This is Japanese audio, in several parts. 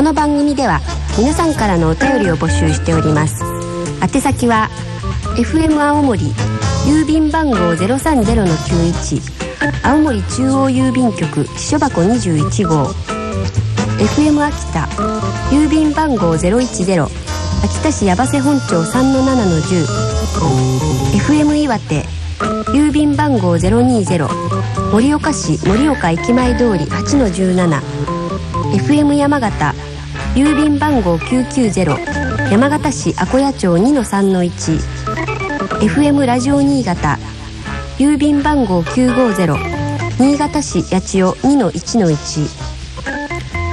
この番組では皆さんからのお便りを募集しております。宛先は FM 青森郵便番号030-91青森中央郵便局支所箱21号 FM 秋田郵便番号010秋田市矢橋本町3-7-10 FM 岩手郵便番号020盛岡市盛岡駅前通り 8-17FM 山形郵便番号990山形市阿古谷町 2-3-1FM ラジオ新潟郵便番号950新潟市八千代2-1-1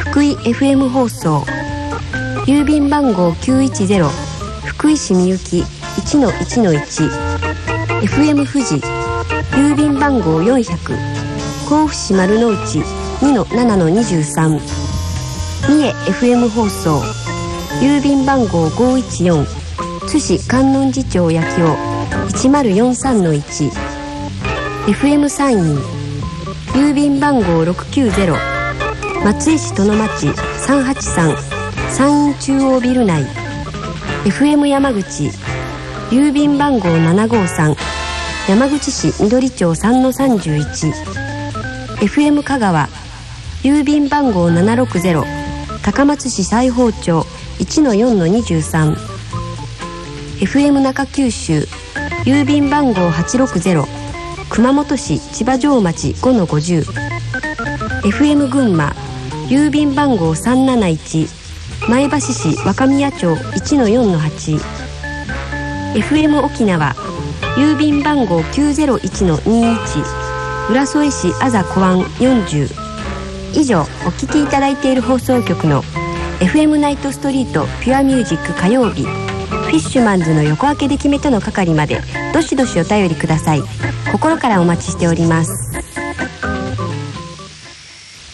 福井 FM 放送郵便番号910福井市みゆき 1-1-1FM 富士郵便番号400甲府市丸の内2-7-23三重 FM 放送。郵便番号514津市観音寺町八木尾1043-1 FM 山陰郵便番号690松江市殿町。383山陰中央ビル内。FM 山口。郵便番号753山口市緑町3-31 FM 香川。郵便番号760高松市西宝町 1-4-23FM 中九州郵便番号860熊本市千葉城町 5-50FM 群馬郵便番号371前橋市若宮町 1-4-8FM 沖縄郵便番号901-21浦添市あざ小湾40以上お聴きいただいている放送局の FM ナイトストリートピュアミュージック火曜日フィッシュマンズの横分けで決めとの係までどしどしお便りください。心からお待ちしております。